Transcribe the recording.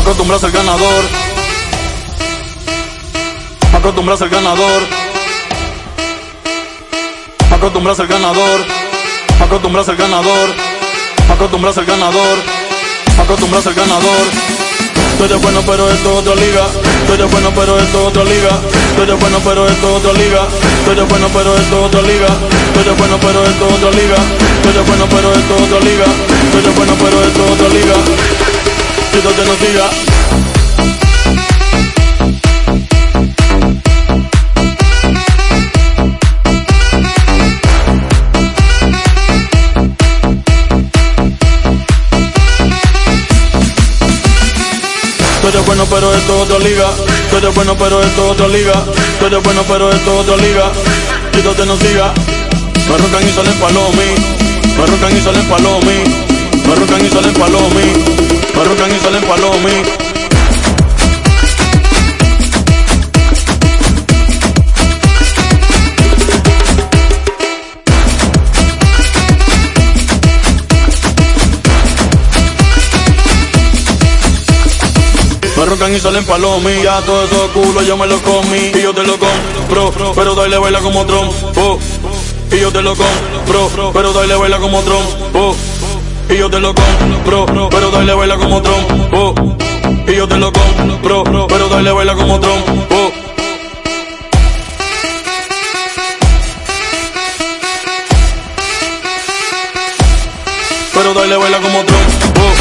Acostumbras al ganador. Acostumbras al ganador. Acostumbras al ganador. Acostumbras al ganador. Acostumbras al ganador. Acostumbras al ganador. Tú eres bueno pero esto es otra liga. Eres bueno pero esto es otra liga. Eres bueno pero esto es otra liga. Eres bueno pero esto es otra liga. Bueno pero esto es otra liga. Eres bueno No te nos diga. Tú bueno pero esto es otra liga. Tú eres bueno pero esto es otra liga. Tú eres bueno pero esto es otra liga. No te nos diga. Me y salen palomi. Me y salen palomi. Me y salen palomi. Me arrocan y salen palomi. Me arrocan y salen palomi, ya todo eso culo yo me lo comí y yo te lo compro, pero dale baila como trompo. Y yo te lo compro, pero dale baila como trompo. Y yo te lo compro, pero dale baila como trompo. Y yo te lo compro, pero dale baila como trompo. Pero dale baila como trompo.